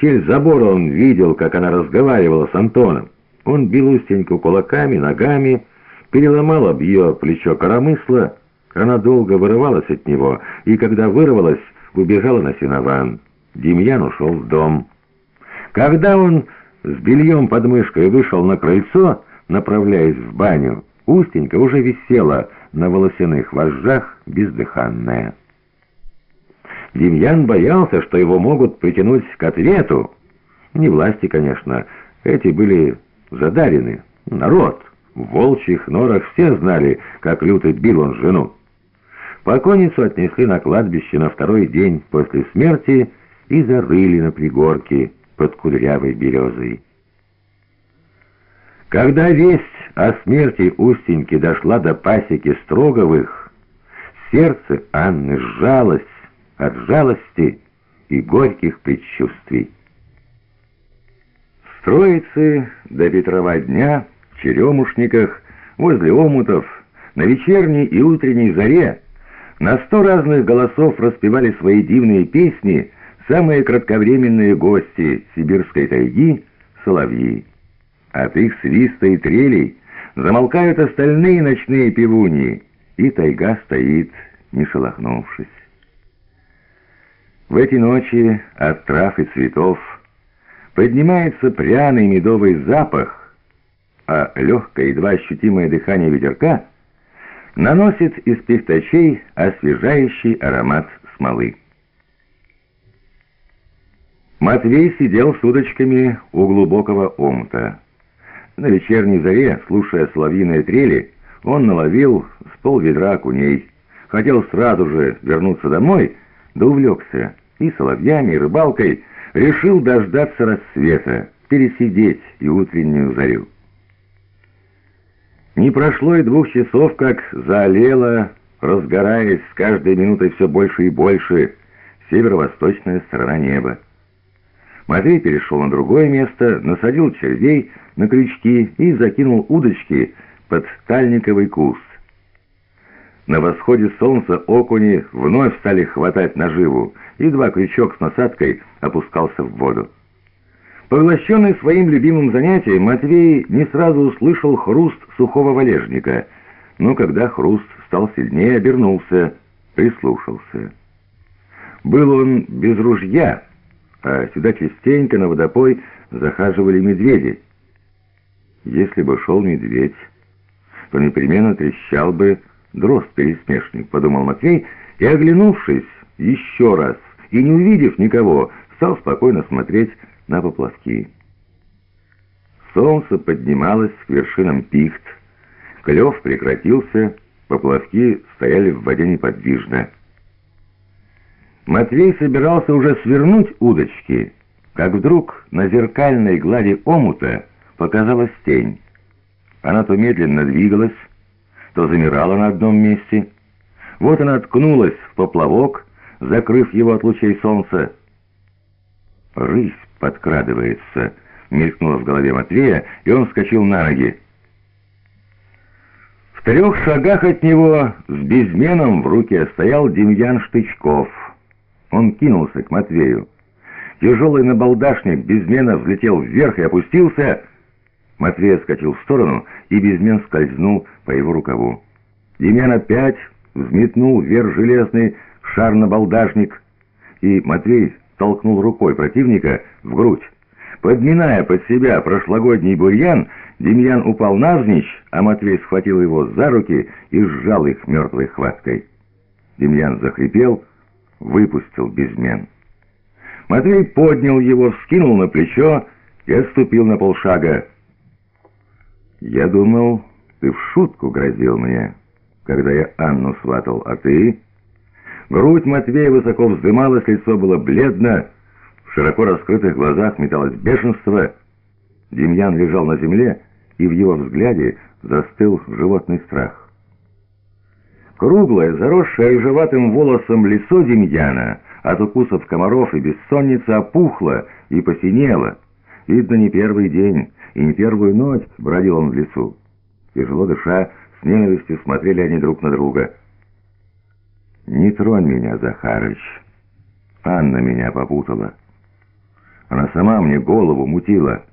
щель забора он видел, как она разговаривала с Антоном. Он бил Устеньку кулаками, ногами, переломал об ее плечо коромысла. Она долго вырывалась от него, и когда вырвалась, убежала на сенован. Демьян ушел в дом. Когда он с бельем под мышкой вышел на крыльцо, направляясь в баню, Устенька уже висела на волосяных вожжах, бездыханная. Демьян боялся, что его могут притянуть к ответу. Не власти, конечно, эти были задарены. Народ. В волчьих норах все знали, как лютый бил он жену. Покойницу отнесли на кладбище на второй день после смерти и зарыли на пригорке под кудрявой березой. Когда весть о смерти Устеньки дошла до пасеки Строговых, сердце Анны сжалось от жалости и горьких предчувствий. Строицы до Петрова дня в Черемушниках, возле омутов, на вечерней и утренней заре на сто разных голосов распевали свои дивные песни самые кратковременные гости сибирской тайги — соловьи. От их свиста и трелей замолкают остальные ночные певуньи, и тайга стоит, не шелохнувшись. В эти ночи от трав и цветов поднимается пряный медовый запах, а легкое, едва ощутимое дыхание ветерка наносит из пихтачей освежающий аромат смолы. Матвей сидел с удочками у глубокого омута. На вечерней заре, слушая соловьиные трели, он наловил с полведра окуней. Хотел сразу же вернуться домой, да увлекся и соловьями, и рыбалкой, решил дождаться рассвета, пересидеть и утреннюю зарю. Не прошло и двух часов, как заолела, разгораясь с каждой минутой все больше и больше, северо-восточная сторона неба. Матвей перешел на другое место, насадил червей на крючки и закинул удочки под тальниковый куст. На восходе солнца окуни вновь стали хватать наживу, едва крючок с насадкой опускался в воду. Поглощенный своим любимым занятием, Матвей не сразу услышал хруст сухого валежника, но когда хруст стал сильнее, обернулся, прислушался. Был он без ружья, а сюда частенько на водопой захаживали медведи. Если бы шел медведь, то непременно трещал бы дрозд-пересмешник, подумал Матвей, и, оглянувшись еще раз и не увидев никого, стал спокойно смотреть на поплавки. Солнце поднималось к вершинам пихт, клев прекратился, поплавки стояли в воде неподвижно. Матвей собирался уже свернуть удочки, как вдруг на зеркальной глади омута показалась тень. Она то медленно двигалась, то замирала на одном месте. Вот она ткнулась в поплавок, закрыв его от лучей солнца. «Рысь подкрадывается», — мелькнуло в голове Матвея, и он вскочил на ноги. В трех шагах от него с безменом в руке стоял Демьян Штычков — он кинулся к Матвею. Тяжелый набалдашник безмена взлетел вверх и опустился. Матвей отскочил в сторону, и безмен скользнул по его рукаву. Демьян опять взметнул вверх железный шар-набалдашник, и Матвей толкнул рукой противника в грудь. Подминая под себя прошлогодний бурьян, Демьян упал навзничь, а Матвей схватил его за руки и сжал их мертвой хваткой. Демьян захрипел, выпустил безмен. Матвей поднял его, вскинул на плечо и отступил на полшага. «Я думал, ты в шутку грозил мне, когда я Анну сватал, а ты...» Грудь Матвея высоко вздымалась, лицо было бледно, в широко раскрытых глазах металось бешенство. Демьян лежал на земле, и в его взгляде застыл животный страх. Круглое, заросшее рыжеватым волосом лицо Демьяна от укусов комаров и бессонницы опухло и посинело. Видно, не первый день и не первую ночь бродил он в лесу. Тяжело дыша, с ненавистью смотрели они друг на друга. «Не тронь меня, Захарыч. Анна меня попутала. Она сама мне голову мутила.